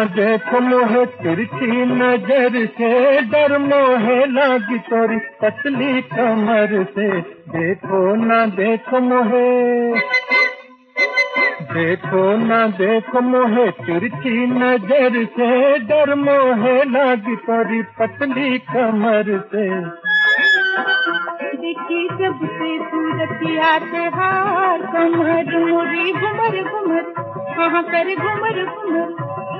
न देखो मोहे तिरछी नज़र से, डर मोहे लागी तोरी पतली कमर से। देखो न देखो मोहे। देखो न देखो मोहे तिरछी नज़र से, डर मोहे लागी तोरी पतली कमर से। देखी जब से सूरत आते हार कमर मुरी, घुमर घुमर। कहाँ कर घुमर घुमर?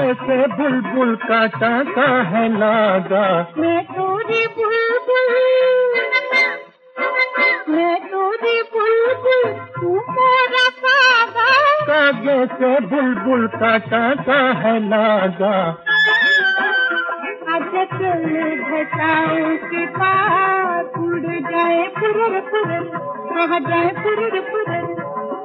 कागे से बुलबुल का टाका है लागा मैं तूरी बुलबुल मैं तूरी बुलबुल तू मेरा काबा कागे से बुलबुल का टाका है लागा अजक घटाओं के पास उड़ जाए फुरर फुरर कहा जाए फुरर फुरर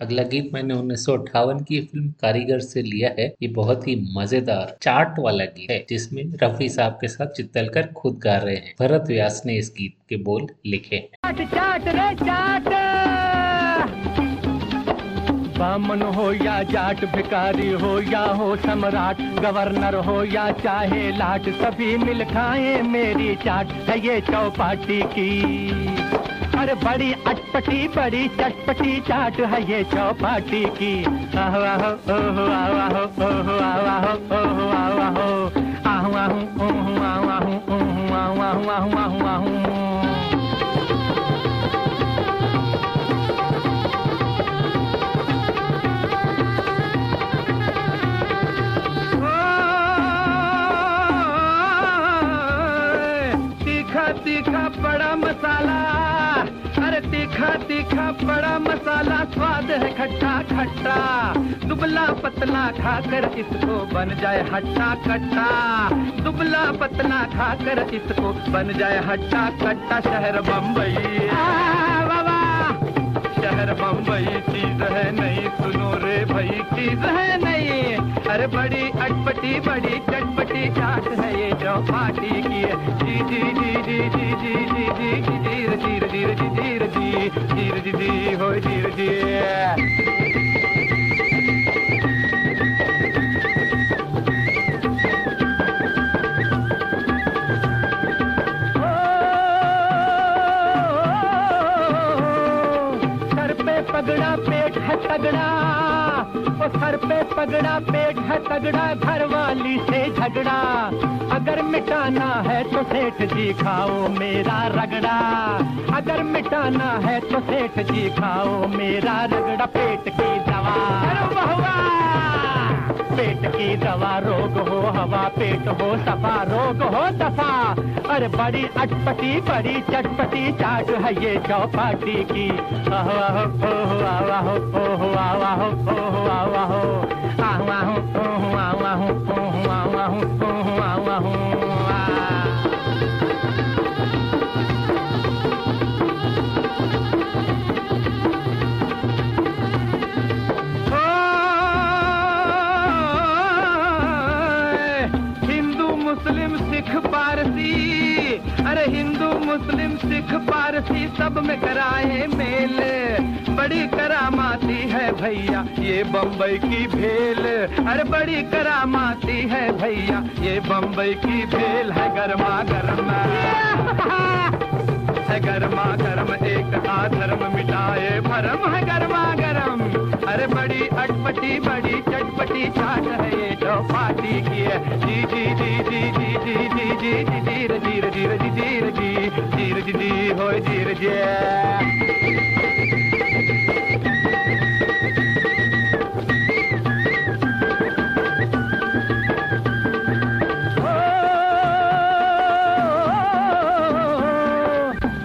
अगला गीत मैंने उन्नीस सौ अट्ठावन की फ़िल्म कारीगर से लिया है। ये बहुत ही मज़ेदार चाट वाला गीत है, जिसमें रफी साहब के साथ चित्तलकर खुद गा रहे हैं। भरत व्यास ने इस गीत के बोल लिखे चाट चाट रे, चाट। बामन हो या जाट भिकारी हो या हो सम्राट, गवर्नर हो या चाहे लाट, सभी मिल खाए मेरी चाट। है ये चौपाटी की अरे बड़ी अटपटी बड़ी चटपटी चाट है ये चौपाटी की। तीखा बड़ा मसाला। तीखा तीखा बड़ा मसाला, स्वाद है खट्टा खट्टा। दुबला पतला खाकर इसको बन जाए हट्टा, कट्टा। दुबला पतला खाकर इसको बन जाए हट्टा, कट्टा। शहर बम्बई शहर बम्बई चीज़ है नहीं सुनो रे भाई चीज़ है नहीं अरे बड़ी अटपटी बड़ी चटपटी चाट है ये चौपाटी की है। जी जी जी जी जी जी जी जी जी धीरे धीरे धीरे जीर जी धीरे जी हो धीरे जी पगड़ा पेट है तगड़ा। वो सर पे पगड़ा पेट है तगड़ा, घर वाली से झगड़ा। अगर मिटाना है तो सेठ जी खाओ मेरा रगड़ा। अगर मिटाना है तो सेठ जी खाओ मेरा रगड़ा, पेट की दवा! पेट की दवा रोग हो, हवा पेट हो, सफ़ा रोग हो, दफ़ा। अरे बड़ी अटपटी, बड़ी चटपटी चाट है ये चौपाटी की। आवा हो आवा आहो। मुस्लिम सिख पारसी सब में कराए मेल बड़ी करामाती है भैया ये बम्बई की भेल अरे बड़ी करामाती है भैया ये बम्बई की भेल है गर्मा गर्म है गर्मा गर्म एक आधर्म मिटाए भरम है गर्मा गर्म अरे बड़ी अटपटी बड़ी चटपटी चाट है ये चौपाटी की है जी जी जी जी जी जी जी जी जी जीर जीर जी जीर जी जीर जी हो जीर जी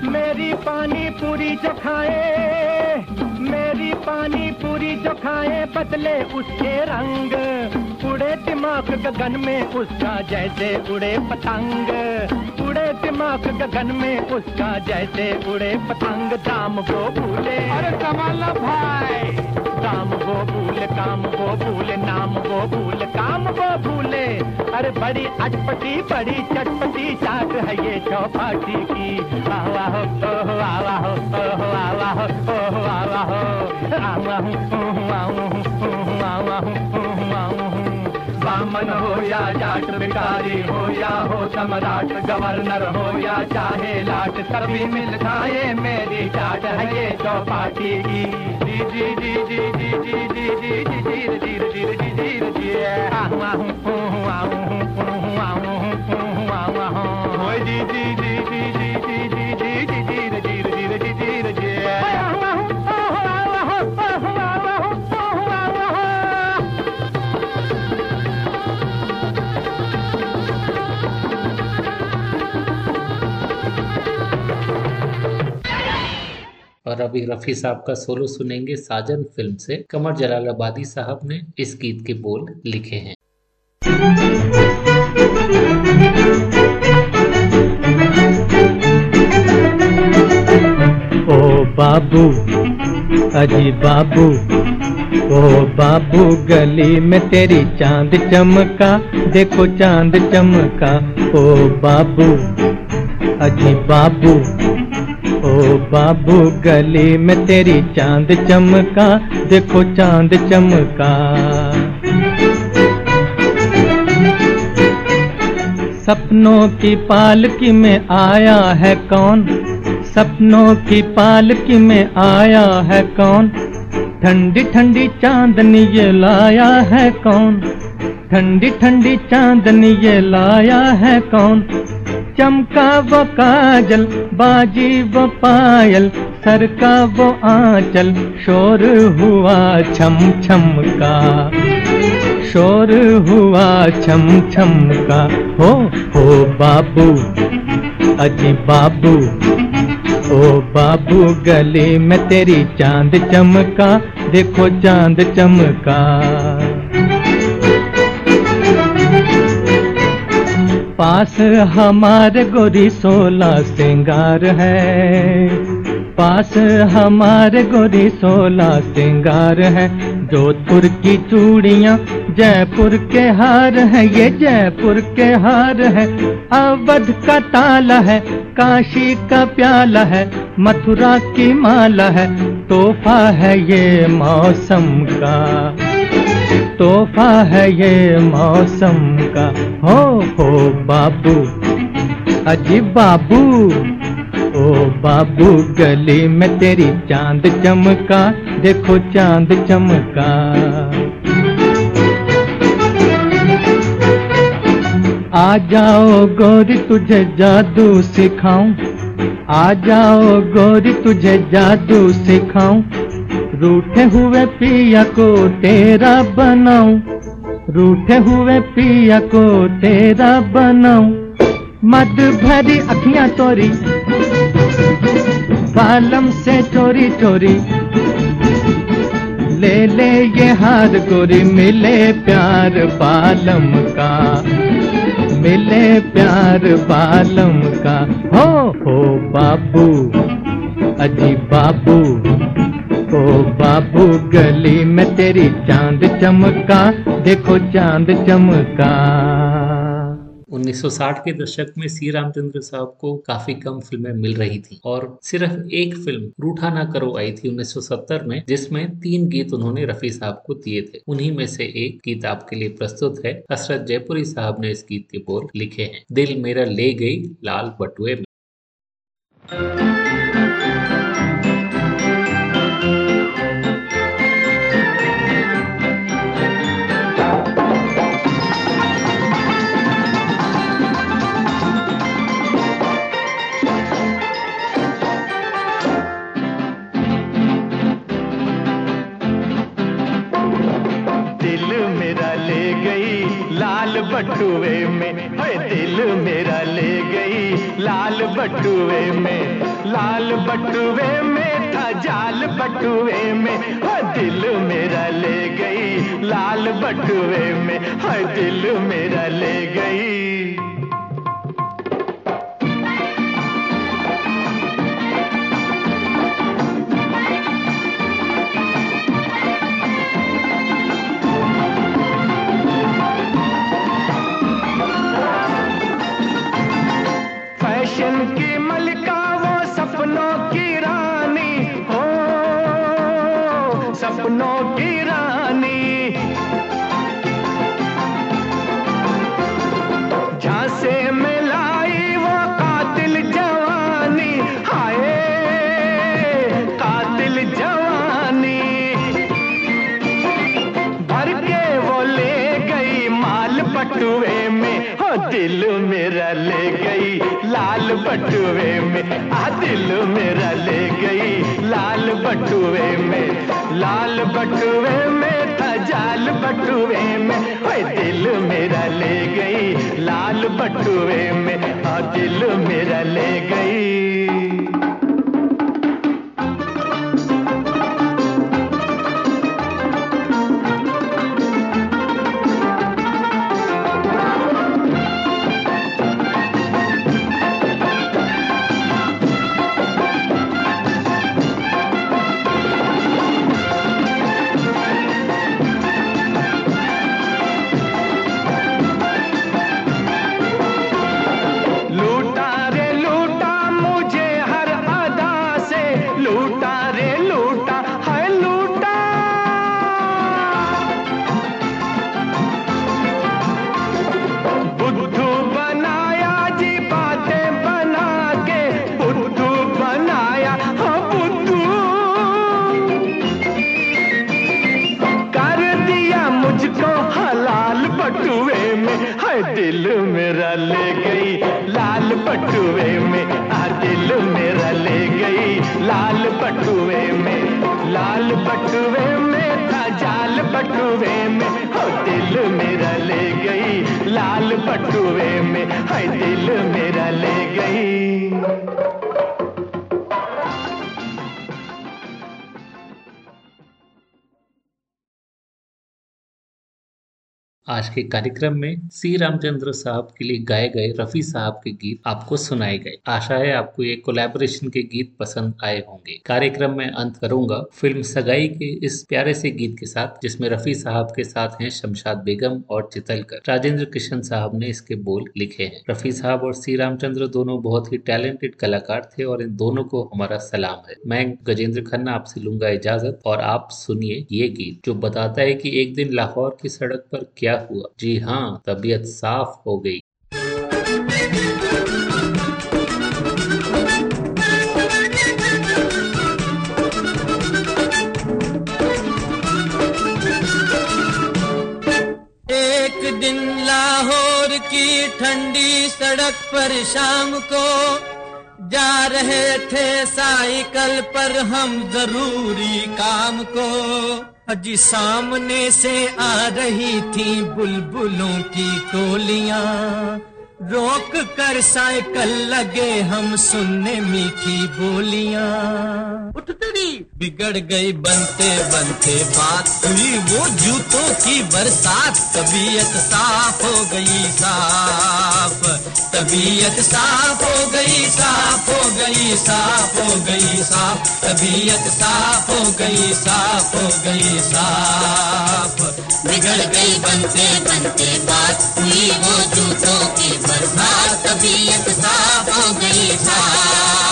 मेरी पानी पूरी जो खाए, मेरी पानी पूरी जो खाए, बदले उसके रंग। उड़े दिमाग गगन में उसका जैसे उड़े पतंग। दिमाग गगन में उसका जैसे उड़े पतंग दाम को भूले अरे कमाला भाई। दाम को भूले काम को भूले नाम को भूले काम को भूले अरे बड़ी अटपटी बड़ी चटपटी चाट है ये चौपाटी की। आवा हो आवा हो आवा हो आवा हो। आवा हो आवा हो आवा हो आवा हो। बामन हो या जाट बिकारी हो या हो सम्राट गवर्नर हो या चाहे लाट सभी मिल खाए मेरी चाट है ये चौपाटी की जी जी जी जी जी जी जी जी जी जी जी आहू आहू ओहू आहू ओहू आहू ओहू आहू आहू ओए जी जी जी जी जी और अभी रफी साहब का सोलो सुनेंगे साजन फ़िल्म से। कमर जलालाबादी साहब ने इस गीत के बोल लिखे हैं। ओ बाबू, अजी बाबू, ओ बाबू, गली में तेरी चाँद चमका, देखो चाँद चमका। ओ बाबू, अजी बाबू बाबू गली में तेरी चाँद चमका, देखो चाँद चमका। सपनों की पालकी में आया है कौन? सपनों की पालकी में आया है कौन? ठंडी ठंडी चांदनी ये लाया है कौन? ठंडी ठंडी चांदनी ये लाया है कौन? चमका वो काजल, बाजी वो पायल, सर का वो आंचल, शोर हुआ छम छम का। शोर हुआ छम छम का। हो हो बाबू, अजी बाबू, ओ बाबू गली में तेरी चाँद चमका, देखो चाँद चमका। पास हमारे गोरी सोला सिंगार है। पास हमारे गोरी सोला सिंगार है। जोधपुर की चूड़ियाँ जयपुर के हार है, ये जयपुर के हार है। अवध का ताला है, काशी का प्याला है, मथुरा की माला है, तोहफा है ये मौसम का। तोहफा है ये मौसम का। हो हो बाबू, अजी बाबू, ओ बाबू, गली में तेरी चाँद चमका, देखो चाँद चमका। आ जाओ गौरी, तुझे जादू सिखाऊं। आ जाओ गौरी, तुझे जादू सिखाऊं। रूठे हुए पिया को तेरा बनाऊँ। रूठे हुए पिया को तेरा बनाऊँ। मद भरी अखियाँ तोरी बालम से चोरी चोरी। ले ले ये हार गोरी, मिले प्यार बालम का। मिले प्यार बालम का। हो हो बाबू, अजी बाबू। ओ बाबू, गली में तेरी चाँद चमका, देखो चाँद चमका। 1960 के दशक में सी रामचंद्र साहब को काफ़ी कम फ़िल्में मिल रही थी और सिर्फ़ एक फ़िल्म, रूठा ना करो, आई थी 1970 में, जिसमें तीन गीत उन्होंने रफी साहब को दिए थे। उन्हीं में से एक गीत आपके लिए प्रस्तुत है, हसरत जयपुरी साहब ने इस गीत के बोल लिखे हैं। दिल मेरा ले गई लाल बटुए में। बटुए में, लाल बटुए में था जाल बटुए में। हर दिल मेरा ले गई, लाल बटुए में हर दिल मेरा ले गई। दिल मेरा ले गई, लाल बटुए में। आ दिल मेरा ले गई, लाल बटुए में। लाल बटुए में था जाल बटुए में। ओए, दिल मेरा ले गई, लाल बटुए में। आ दिल मेरा ले गई। के कार्यक्रम में सी रामचंद्र साहब के लिए गाए गए रफी साहब के गीत आपको सुनाए गए। आशा है आपको ये कोलैबोरेशन के गीत पसंद आए होंगे। कार्यक्रम में अंत करूँगा फ़िल्म सगाई के इस प्यारे से गीत के साथ, जिसमें रफी साहब के साथ हैं शमशाद बेगम और चितलकर। राजेंद्र कृष्ण साहब ने इसके बोल लिखे हैं। रफी साहब और सी रामचंद्र दोनों बहुत ही टैलेंटेड कलाकार थे और इन दोनों को हमारा सलाम है। मैं गजेंद्र खन्ना आपसे लूँगा इजाज़त और आप सुनिए ये गीत, जो बताता है कि एक दिन लाहौर की सड़क पर क्या हुआ। जी हाँ तबीयत साफ़ हो गई। एक दिन लाहौर की ठंडी सड़क पर शाम को जा रहे थे साइकिल पर हम ज़रूरी काम को। अजी सामने से आ रही थी बुलबुलों की टोलियाँ। रोक कर साइकिल लगे हम सुनने मीठी बोलियाँ। उठ तेरी बिगड़ गई बनते बनते बात हुई वो जूतों की बरसात। तबीयत साफ़ हो गई साफ़ तबीयत साफ़ हो गई साफ़ हो गई साफ़ हो गई साफ़ तबीयत साफ़ हो गई साफ़ हो गई साफ़। बिगड़ गई बनते बनते बात हुई वो जूतों की बर्बाद, तबीयत साफ़ हो गई साफ़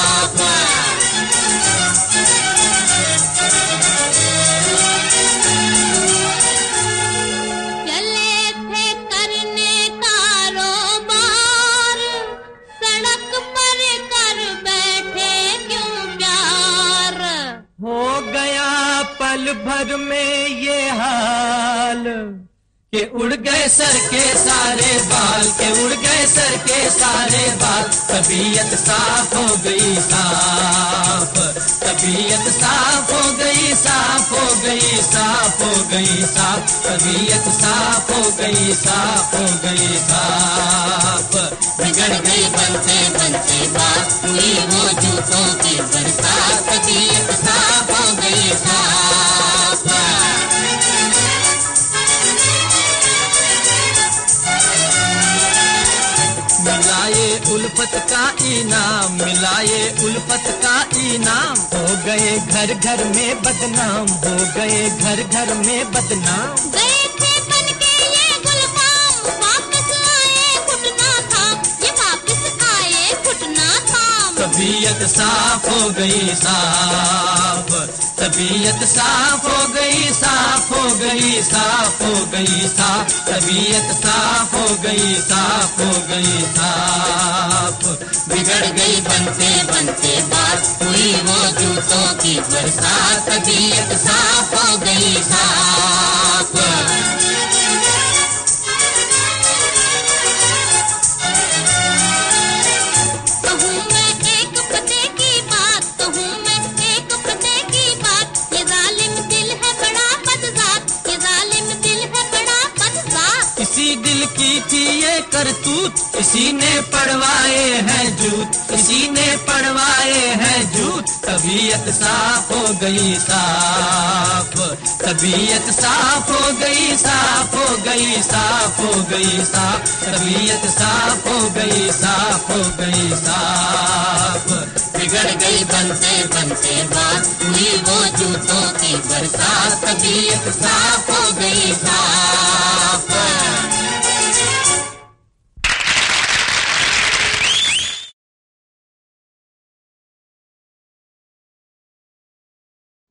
पल भर में ये हाल के उड़ गए सर के सारे बाल, के उड़ गए सर के सारे बाल। तबीयत साफ़ हो गई, साफ़। तबीयत साफ़ हो गई, साफ़ हो गई, साफ़ हो गई, साफ़। तबीयत साफ़ हो गई, साफ़ हो गई, साफ़। बिगड़ गई बनते बनते उलपत उल्फत का इनाम। हो गए घर घर में बदनाम, हो गए घर घर में बदनाम। तबीयत साफ़ हो गई, साफ़। तबीयत साफ़ हो गई, साफ़ हो गई, साफ़ हो गई, साफ़। तबीयत साफ़ हो गई, साफ़ हो गई, साफ़। बिगड़ गई, बनते बनते बात। हुई वो जूतों की बरसात। तबीयत साफ़ हो गई, साफ़। करतूत इसी ने पड़वाए हैं जूत इसी ने पड़वाए हैं जूत। तबीयत साफ़ हो गई, साफ़। तबीयत साफ़ हो गई, साफ़ हो गई, साफ़ हो गई, साफ़। तबीयत साफ़ हो गई, साफ़ हो गई, साफ़। बिगड़ गई बनते बनते बात। हुई वो जूतों की बरसात। तबीयत साफ़ हो गई, साफ़।